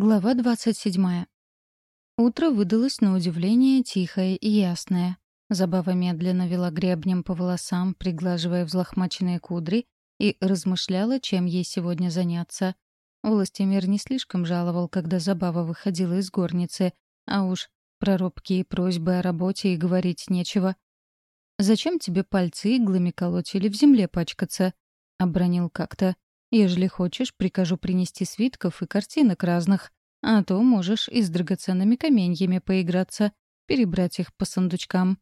Глава 27. Утро выдалось на удивление тихое и ясное. Забава медленно вела гребнем по волосам, приглаживая взлохмаченные кудри, и размышляла, чем ей сегодня заняться. Властимир не слишком жаловал, когда Забава выходила из горницы, а уж про робкие просьбы о работе и говорить нечего. «Зачем тебе пальцы иглами колоть или в земле пачкаться?» — обронил как-то. Ежели хочешь, прикажу принести свитков и картинок разных, а то можешь и с драгоценными каменьями поиграться, перебрать их по сундучкам».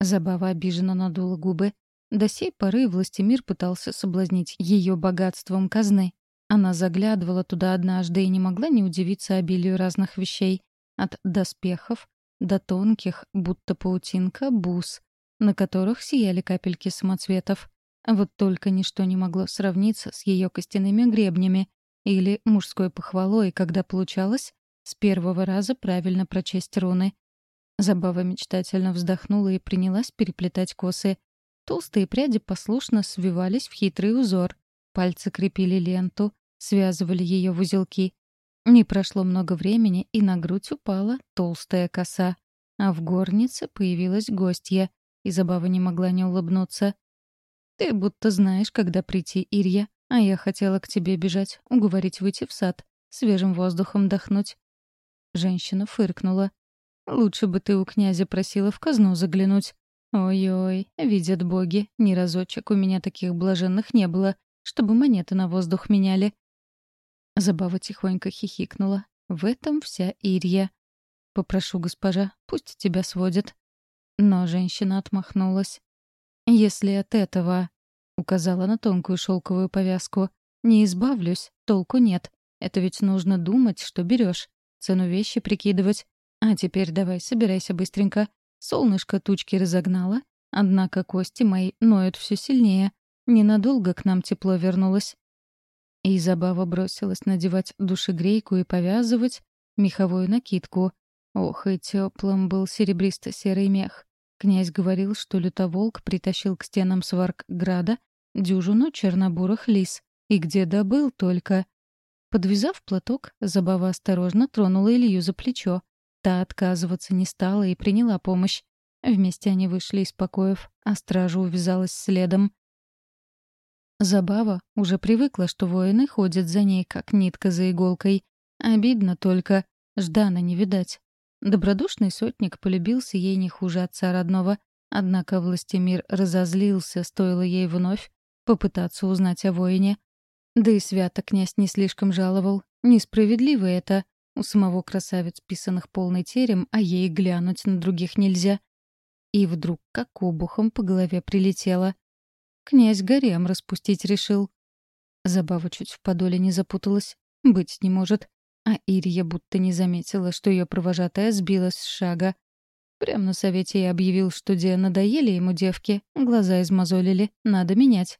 Забава обиженно надула губы. До сей поры Властимир пытался соблазнить ее богатством казны. Она заглядывала туда однажды и не могла не удивиться обилию разных вещей. От доспехов до тонких, будто паутинка, бус, на которых сияли капельки самоцветов. Вот только ничто не могло сравниться с ее костяными гребнями или мужской похвалой, когда получалось с первого раза правильно прочесть руны. Забава мечтательно вздохнула и принялась переплетать косы. Толстые пряди послушно свивались в хитрый узор. Пальцы крепили ленту, связывали ее в узелки. Не прошло много времени, и на грудь упала толстая коса. А в горнице появилась гостья, и Забава не могла не улыбнуться. «Ты будто знаешь, когда прийти, Ирья, а я хотела к тебе бежать, уговорить выйти в сад, свежим воздухом дохнуть». Женщина фыркнула. «Лучше бы ты у князя просила в казну заглянуть. Ой-ой, видят боги, ни разочек у меня таких блаженных не было, чтобы монеты на воздух меняли». Забава тихонько хихикнула. В этом вся Ирья. «Попрошу, госпожа, пусть тебя сводят». Но женщина отмахнулась. «Если от этого...» — указала на тонкую шелковую повязку. «Не избавлюсь, толку нет. Это ведь нужно думать, что берешь, цену вещи прикидывать. А теперь давай, собирайся быстренько. Солнышко тучки разогнало, однако кости мои ноют все сильнее. Ненадолго к нам тепло вернулось». И Забава бросилась надевать душегрейку и повязывать меховую накидку. Ох, и теплым был серебристо-серый мех. Князь говорил, что лютоволк притащил к стенам Сваркграда дюжину чернобурых лис. И где добыл только. Подвязав платок, Забава осторожно тронула Илью за плечо. Та отказываться не стала и приняла помощь. Вместе они вышли из покоев, а стража увязалась следом. Забава уже привыкла, что воины ходят за ней, как нитка за иголкой. Обидно только, Ждана не видать. Добродушный сотник полюбился ей не хуже отца родного, однако Властимир разозлился, стоило ей вновь попытаться узнать о воине. Да и свято князь не слишком жаловал. Несправедливо это. У самого красавец писанных полный терем, а ей глянуть на других нельзя. И вдруг как обухом по голове прилетело. Князь гарем распустить решил. Забава чуть в подоле не запуталась. Быть не может. А Ирия будто не заметила, что ее провожатая сбилась с шага. Прямо на совете я объявил, что где надоели ему девки, глаза измозолили, надо менять.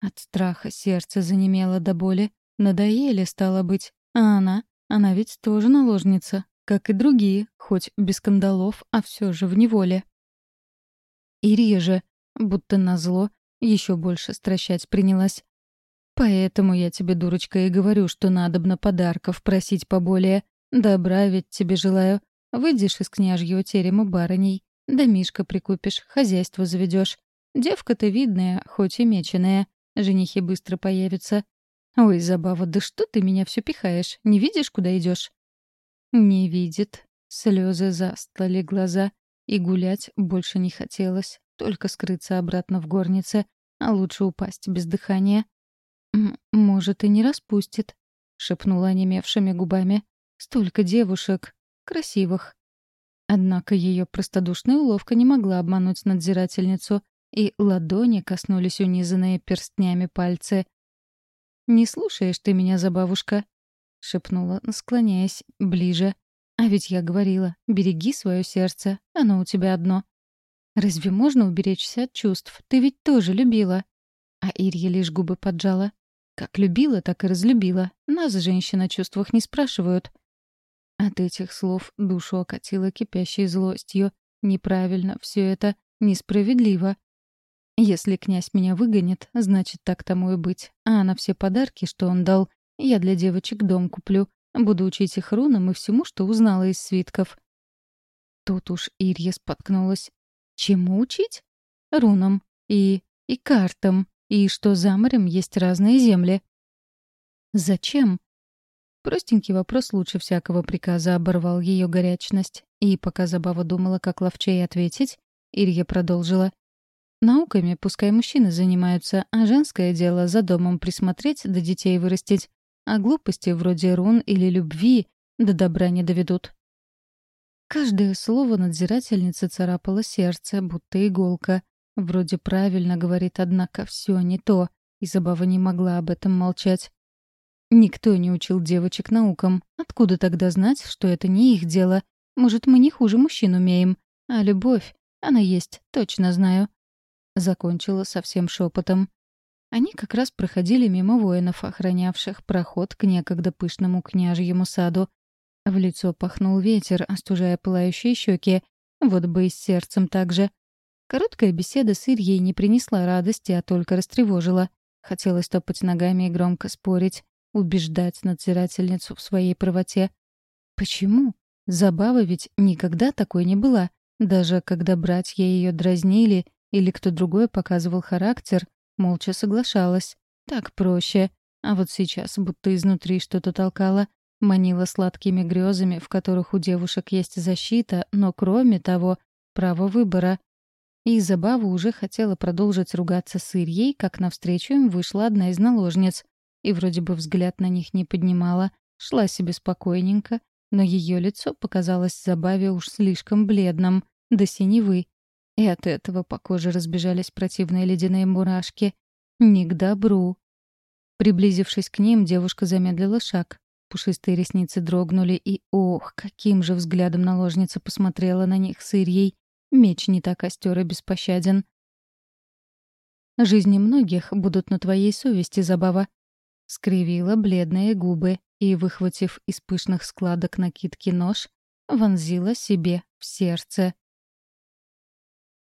От страха сердце занемело до боли. Надоели, стало быть. А она? Она ведь тоже наложница, как и другие, хоть без кандалов, а все же в неволе. Ирия же, будто назло, еще больше стращать принялась. Поэтому я тебе, дурочка, и говорю, что надобно подарков просить поболее. Добра ведь тебе желаю. Выйдешь из княжьего терема барыней. Да мишка прикупишь, хозяйство заведешь. Девка ты видная, хоть и меченая. Женихи быстро появятся. Ой, забава, да что ты меня все пихаешь? Не видишь, куда идешь? Не видит. Слезы застлали глаза. И гулять больше не хотелось. Только скрыться обратно в горнице. А лучше упасть без дыхания. «Может, и не распустит», — шепнула онемевшими губами. «Столько девушек. Красивых». Однако ее простодушная уловка не могла обмануть надзирательницу, и ладони коснулись унизанные перстнями пальцы. «Не слушаешь ты меня, забавушка», — шепнула, склоняясь ближе. «А ведь я говорила, береги свое сердце, оно у тебя одно». «Разве можно уберечься от чувств? Ты ведь тоже любила». А Ирья лишь губы поджала. Как любила, так и разлюбила. Нас, женщин, о чувствах не спрашивают. От этих слов душу окатило кипящей злостью. Неправильно все это, несправедливо. Если князь меня выгонит, значит, так тому и быть. А на все подарки, что он дал, я для девочек дом куплю. Буду учить их рунам и всему, что узнала из свитков». Тут уж Ирья споткнулась. «Чему учить?» «Рунам. И... и картам. И что за морем есть разные земли». «Зачем?» Простенький вопрос лучше всякого приказа оборвал ее горячность. И пока Забава думала, как ловчей ответить, Ирья продолжила. «Науками пускай мужчины занимаются, а женское дело за домом присмотреть да детей вырастить. А глупости вроде рун или любви до добра не доведут». Каждое слово надзирательницы царапало сердце, будто иголка. Вроде правильно говорит, однако все не то, и Забава не могла об этом молчать. Никто не учил девочек наукам. Откуда тогда знать, что это не их дело? Может, мы не хуже мужчин умеем? А любовь, она есть, точно знаю. Закончила совсем шепотом. Они как раз проходили мимо воинов, охранявших проход к некогда пышному княжьему саду. В лицо пахнул ветер, остужая пылающие щеки. Вот бы и с сердцем так же. Короткая беседа с Ирьей не принесла радости, а только растревожила. Хотелось топать ногами и громко спорить убеждать надзирательницу в своей правоте. Почему? Забава ведь никогда такой не была. Даже когда братья ее дразнили или кто другой показывал характер, молча соглашалась. Так проще. А вот сейчас будто изнутри что-то толкало, манила сладкими грезами, в которых у девушек есть защита, но кроме того, право выбора. И Забава уже хотела продолжить ругаться с Ирьей, как навстречу им вышла одна из наложниц и вроде бы взгляд на них не поднимала, шла себе спокойненько, но ее лицо показалось Забаве уж слишком бледным, до синевы. И от этого по коже разбежались противные ледяные мурашки. Не к добру. Приблизившись к ним, девушка замедлила шаг. Пушистые ресницы дрогнули, и, ох, каким же взглядом наложница посмотрела на них с Ирьей. Меч не так остер и беспощаден. «Жизни многих будут на твоей совести, Забава», скривила бледные губы и, выхватив из пышных складок накидки нож, вонзила себе в сердце.